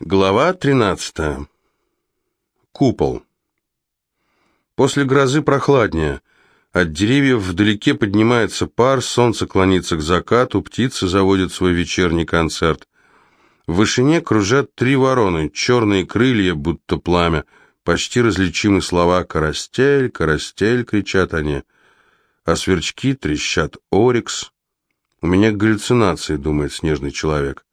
Глава 13. Купол. После грозы прохладнее. От деревьев вдалеке поднимается пар, солнце клонится к закату, птицы заводят свой вечерний концерт. В вышине кружат три вороны, черные крылья, будто пламя, почти различимы слова «карастель», «карастель» кричат они, а сверчки трещат «орикс». У меня галлюцинации, думает снежный человек.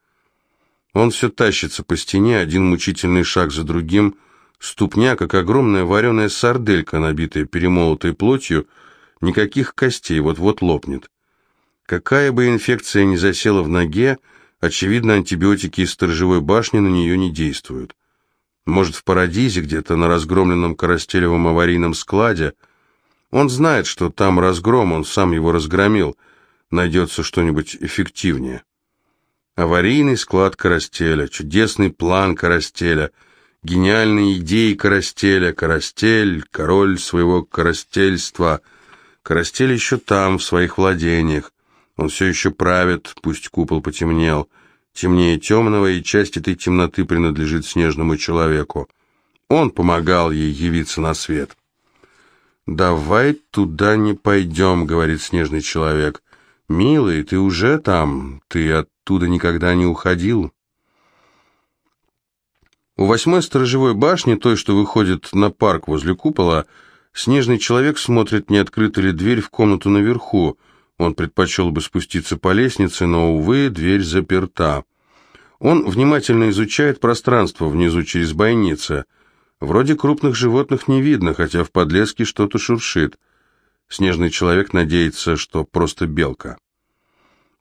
Он все тащится по стене, один мучительный шаг за другим, ступня, как огромная вареная сарделька, набитая перемолотой плотью, никаких костей, вот-вот лопнет. Какая бы инфекция ни засела в ноге, очевидно, антибиотики из сторожевой башни на нее не действуют. Может, в Парадизе, где-то на разгромленном Коростелевом аварийном складе, он знает, что там разгром, он сам его разгромил, найдется что-нибудь эффективнее. Аварийный склад Карастеля, чудесный план Карастеля, гениальные идеи Карастеля, Карастель, король своего карастельства. Карастель еще там, в своих владениях. Он все еще правит, пусть купол потемнел. Темнее темного, и часть этой темноты принадлежит снежному человеку. Он помогал ей явиться на свет. «Давай туда не пойдем», — говорит снежный человек. «Милый, ты уже там, ты оттуда никогда не уходил». У восьмой сторожевой башни, той, что выходит на парк возле купола, снежный человек смотрит, не открыта ли дверь в комнату наверху. Он предпочел бы спуститься по лестнице, но, увы, дверь заперта. Он внимательно изучает пространство внизу через бойницы. Вроде крупных животных не видно, хотя в подлеске что-то шуршит. Снежный человек надеется, что просто белка.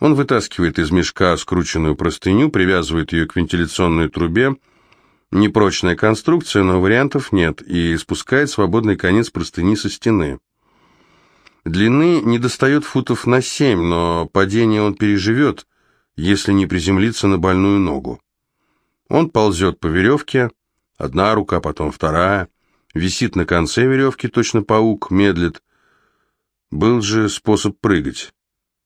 Он вытаскивает из мешка скрученную простыню, привязывает ее к вентиляционной трубе. Непрочная конструкция, но вариантов нет, и спускает свободный конец простыни со стены. Длины не достает футов на семь, но падение он переживет, если не приземлиться на больную ногу. Он ползет по веревке, одна рука, потом вторая, висит на конце веревки, точно паук, медлит, был же способ прыгать.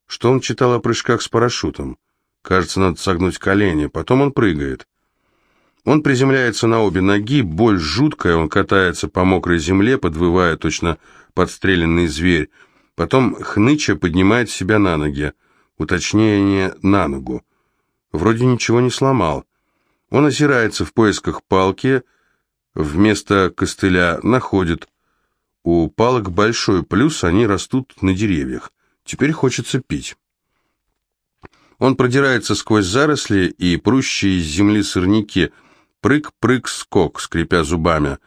Что он читал о прыжках с парашютом? Кажется, надо согнуть колени, потом он прыгает. Он приземляется на обе ноги, боль жуткая, он катается по мокрой земле, подвывая точно подстреленный зверь. Потом хныча поднимает себя на ноги, уточнение на ногу. Вроде ничего не сломал. Он озирается в поисках палки, вместо костыля находит у палок большой плюс, они растут на деревьях. Теперь хочется пить. Он продирается сквозь заросли и прущие из земли сорняки. Прыг-прыг-скок, скрипя зубами.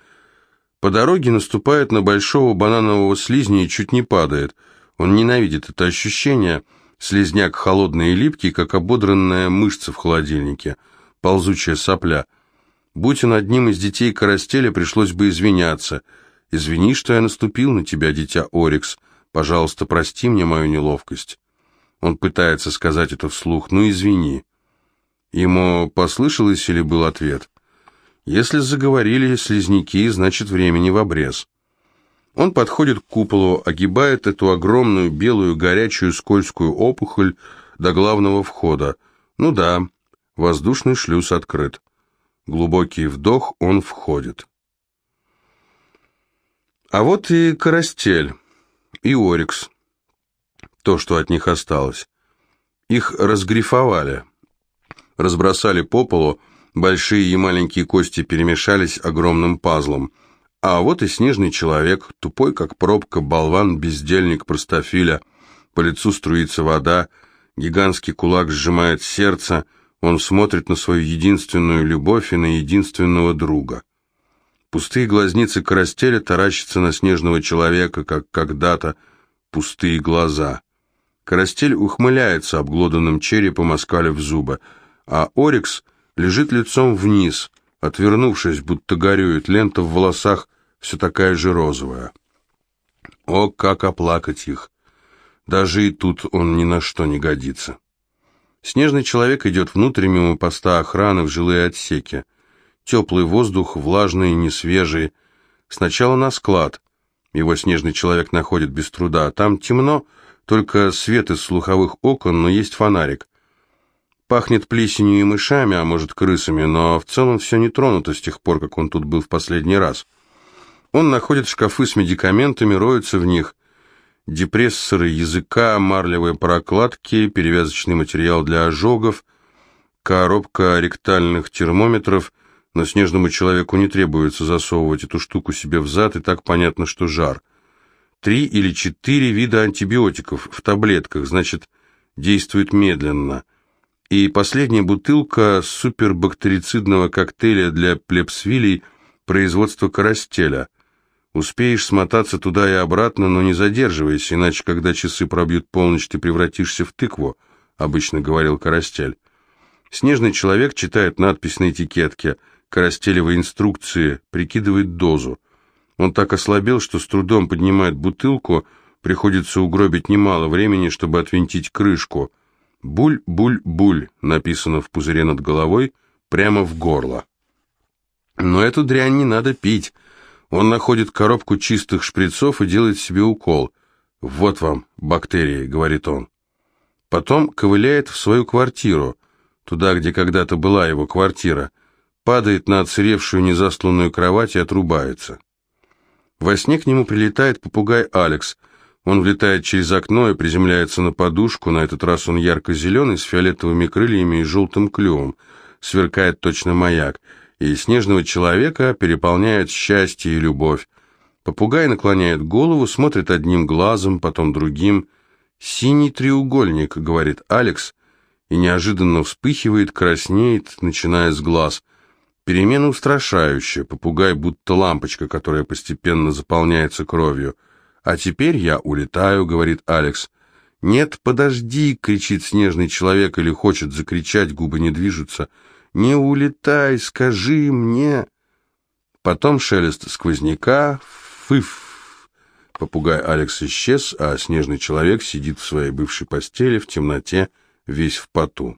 По дороге наступает на большого бананового слизня и чуть не падает. Он ненавидит это ощущение. Слизняк холодный и липкий, как ободранная мышца в холодильнике. Ползучая сопля. Будь он одним из детей Карастеля, пришлось бы извиняться – «Извини, что я наступил на тебя, дитя Орикс. Пожалуйста, прости мне мою неловкость». Он пытается сказать это вслух. «Ну, извини». Ему послышалось или был ответ? Если заговорили слизняки, значит времени в обрез. Он подходит к куполу, огибает эту огромную белую горячую скользкую опухоль до главного входа. Ну да, воздушный шлюз открыт. Глубокий вдох, он входит. А вот и Карастель, и Орикс, то, что от них осталось. Их разгрифовали, разбросали по полу, большие и маленькие кости перемешались огромным пазлом. А вот и снежный человек, тупой как пробка, болван, бездельник, простофиля. По лицу струится вода, гигантский кулак сжимает сердце, он смотрит на свою единственную любовь и на единственного друга. Пустые глазницы Карастеля таращатся на снежного человека, как когда-то пустые глаза. Карастель ухмыляется обглоданным черепом, оскалив зубы, а Орикс лежит лицом вниз, отвернувшись, будто горюет, лента в волосах все такая же розовая. О, как оплакать их! Даже и тут он ни на что не годится. Снежный человек идет внутрь мимо поста охраны в жилые отсеки. Теплый воздух, влажный, несвежий. Сначала на склад. Его снежный человек находит без труда. Там темно, только свет из слуховых окон, но есть фонарик. Пахнет плесенью и мышами, а может крысами, но в целом все не тронуто с тех пор, как он тут был в последний раз. Он находит шкафы с медикаментами, роется в них. Депрессоры языка, марлевые прокладки, перевязочный материал для ожогов, коробка ректальных термометров, но снежному человеку не требуется засовывать эту штуку себе в зад, и так понятно, что жар. Три или четыре вида антибиотиков в таблетках, значит, действует медленно – и последняя бутылка супербактерицидного коктейля для плебсвилей производства Карастеля. Успеешь смотаться туда и обратно, но не задерживайся, иначе, когда часы пробьют полночь, ты превратишься в тыкву, обычно говорил Карастель. Снежный человек читает надпись на этикетке, Карастелевой инструкции, прикидывает дозу. Он так ослабел, что с трудом поднимает бутылку, приходится угробить немало времени, чтобы отвинтить крышку – «Буль-буль-буль» написано в пузыре над головой, прямо в горло. Но эту дрянь не надо пить. Он находит коробку чистых шприцов и делает себе укол. «Вот вам, бактерии», — говорит он. Потом ковыляет в свою квартиру, туда, где когда-то была его квартира, падает на отсыревшую незастланную кровать и отрубается. Во сне к нему прилетает попугай Алекс — он влетает через окно и приземляется на подушку, на этот раз он ярко-зеленый, с фиолетовыми крыльями и желтым клювом, сверкает точно маяк, и снежного человека переполняет счастье и любовь. Попугай наклоняет голову, смотрит одним глазом, потом другим. «Синий треугольник», — говорит Алекс, и неожиданно вспыхивает, краснеет, начиная с глаз. Перемена устрашающая, попугай будто лампочка, которая постепенно заполняется кровью. «А теперь я улетаю», — говорит Алекс. «Нет, подожди!» — кричит снежный человек или хочет закричать, губы не движутся. «Не улетай, скажи мне!» Потом шелест сквозняка, фыф. Попугай Алекс исчез, а снежный человек сидит в своей бывшей постели в темноте, весь в поту.